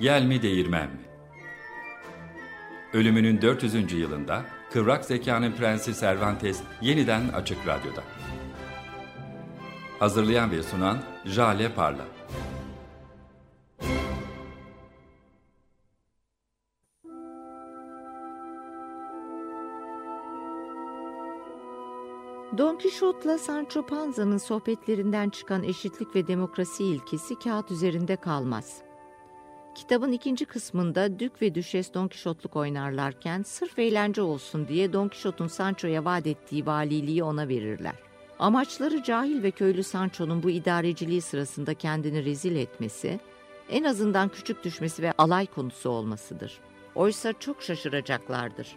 Yel mi değirmen mi? Ölümünün 400. yılında Kıvrak Zekanın Prensi Cervantes yeniden Açık Radyo'da. Hazırlayan ve sunan Jale Parla. Don Quixote'la Sancho Panza'nın sohbetlerinden çıkan eşitlik ve demokrasi ilkesi kağıt üzerinde kalmaz. Kitabın ikinci kısmında Dük ve Düşes Don Quixote'luk oynarlarken sırf eğlence olsun diye Don Quixote'un Sancho'ya vaat ettiği valiliği ona verirler. Amaçları cahil ve köylü Sancho'nun bu idareciliği sırasında kendini rezil etmesi, en azından küçük düşmesi ve alay konusu olmasıdır. Oysa çok şaşıracaklardır.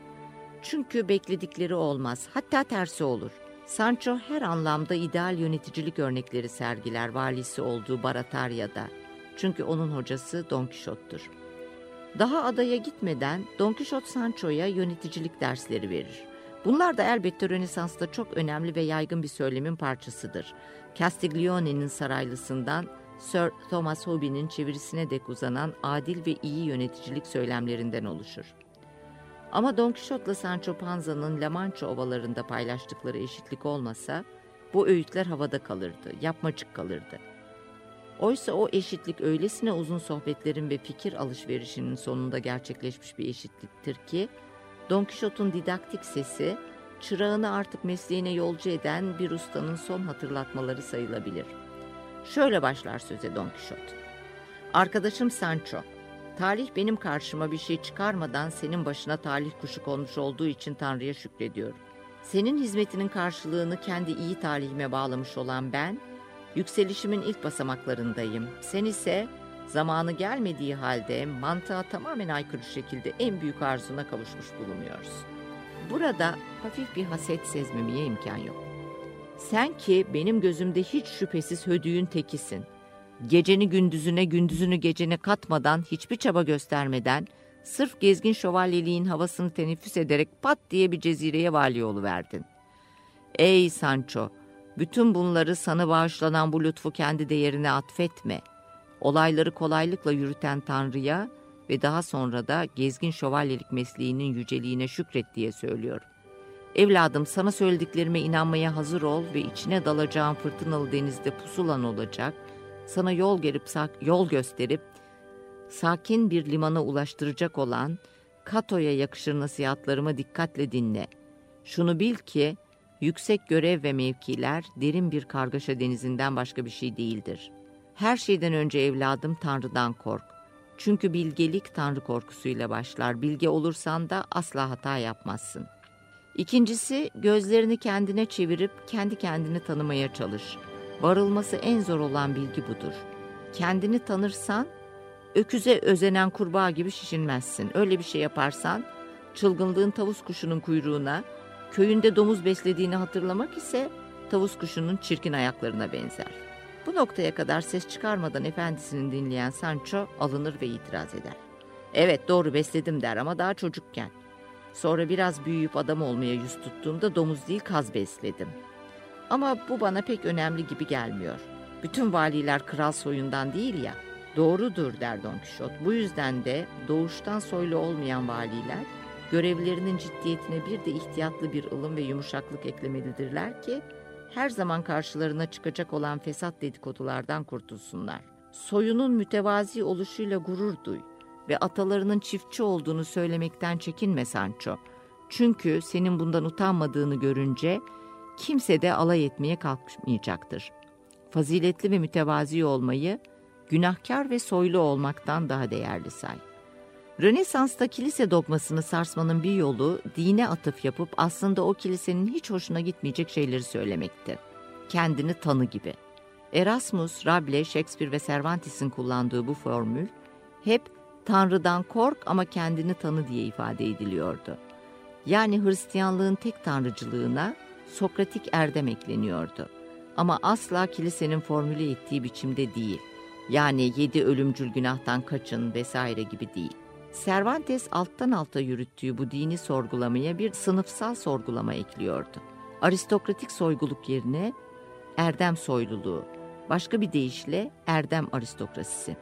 Çünkü bekledikleri olmaz, hatta tersi olur. Sancho her anlamda ideal yöneticilik örnekleri sergiler valisi olduğu Baratarya'da. Çünkü onun hocası Don Quixote'dur. Daha adaya gitmeden Don Quixote Sancho'ya yöneticilik dersleri verir. Bunlar da elbette Rönesans'ta çok önemli ve yaygın bir söylemin parçasıdır. Castiglione'nin saraylısından Sir Thomas Hobbes'in çevirisine dek uzanan adil ve iyi yöneticilik söylemlerinden oluşur. Ama Don Quixote'la Sancho Panza'nın La Mancha ovalarında paylaştıkları eşitlik olmasa bu öğütler havada kalırdı, yapmacık kalırdı. Oysa o eşitlik öylesine uzun sohbetlerin ve fikir alışverişinin sonunda gerçekleşmiş bir eşitliktir ki, Don Quixote'un didaktik sesi, çırağını artık mesleğine yolcu eden bir ustanın son hatırlatmaları sayılabilir. Şöyle başlar söze Don Quixote. Arkadaşım Sancho, tarih benim karşıma bir şey çıkarmadan senin başına talih kuşu konmuş olduğu için Tanrı'ya şükrediyorum. Senin hizmetinin karşılığını kendi iyi talihime bağlamış olan ben, Yükselişimin ilk basamaklarındayım. Sen ise zamanı gelmediği halde mantığa tamamen aykırı şekilde en büyük arzuna kavuşmuş bulunuyorsun. Burada hafif bir haset sezmemeye imkan yok. Sen ki benim gözümde hiç şüphesiz hödüğün tekisin. Geceni gündüzüne, gündüzünü gecene katmadan, hiçbir çaba göstermeden, sırf gezgin şövalyeliğin havasını teneffüs ederek pat diye bir cezireye vali verdin. Ey Sancho! Bütün bunları sana bağışlanan bu lütfu kendi değerine atfetme. Olayları kolaylıkla yürüten Tanrı'ya ve daha sonra da gezgin şövalyelik mesleğinin yüceliğine şükret diye söylüyorum. Evladım sana söylediklerime inanmaya hazır ol ve içine dalacağın fırtınalı denizde pusulan olacak. Sana yol gelip yol gösterip sakin bir limana ulaştıracak olan Kato'ya yakışır nasihatlarımı dikkatle dinle. Şunu bil ki Yüksek görev ve mevkiler derin bir kargaşa denizinden başka bir şey değildir. Her şeyden önce evladım Tanrı'dan kork. Çünkü bilgelik Tanrı korkusuyla başlar. Bilge olursan da asla hata yapmazsın. İkincisi gözlerini kendine çevirip kendi kendini tanımaya çalış. Varılması en zor olan bilgi budur. Kendini tanırsan öküze özenen kurbağa gibi şişinmezsin. Öyle bir şey yaparsan çılgınlığın tavus kuşunun kuyruğuna, Köyünde domuz beslediğini hatırlamak ise tavus kuşunun çirkin ayaklarına benzer. Bu noktaya kadar ses çıkarmadan efendisini dinleyen Sancho alınır ve itiraz eder. Evet doğru besledim der ama daha çocukken. Sonra biraz büyüyüp adam olmaya yüz tuttuğumda domuz değil kaz besledim. Ama bu bana pek önemli gibi gelmiyor. Bütün valiler kral soyundan değil ya. Doğrudur der Don Quixote. Bu yüzden de doğuştan soylu olmayan valiler görevlerinin ciddiyetine bir de ihtiyatlı bir ılım ve yumuşaklık eklemelidirler ki her zaman karşılarına çıkacak olan fesat dedikodulardan kurtulsunlar. Soyunun mütevazi oluşuyla gurur duy ve atalarının çiftçi olduğunu söylemekten çekinme Sancho. Çünkü senin bundan utanmadığını görünce kimse de alay etmeye kalkmayacaktır. Faziletli ve mütevazi olmayı günahkar ve soylu olmaktan daha değerli say. Rönesans'ta kilise dogmasını sarsmanın bir yolu dine atıf yapıp aslında o kilisenin hiç hoşuna gitmeyecek şeyleri söylemekti. Kendini tanı gibi. Erasmus, Rabelais, Shakespeare ve Cervantes'in kullandığı bu formül hep Tanrı'dan kork ama kendini tanı diye ifade ediliyordu. Yani Hristiyanlığın tek tanrıcılığına Sokratik erdem ekleniyordu. Ama asla kilisenin formüle ettiği biçimde değil. Yani yedi ölümcül günahtan kaçın vesaire gibi değil. Cervantes alttan alta yürüttüğü bu dini sorgulamaya bir sınıfsal sorgulama ekliyordu. Aristokratik soyguluk yerine erdem soyluluğu, başka bir deyişle erdem aristokrasisi.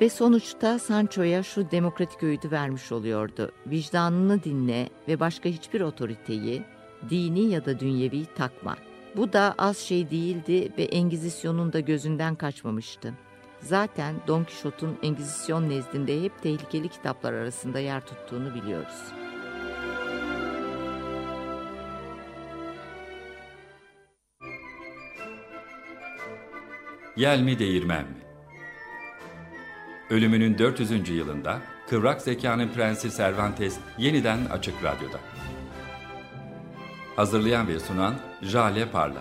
Ve sonuçta Sancho'ya şu demokratik öğüdü vermiş oluyordu. Vicdanını dinle ve başka hiçbir otoriteyi, dini ya da dünyevi takma. Bu da az şey değildi ve Engizisyon'un da gözünden kaçmamıştı. Zaten Don Quixote'un Engizisyon nezdinde hep tehlikeli kitaplar arasında yer tuttuğunu biliyoruz. Yel mi değirmen mi? Ölümünün 400. yılında Kıvrak Zekanın Prensi Cervantes yeniden Açık Radyo'da. Hazırlayan ve sunan Jale Parla.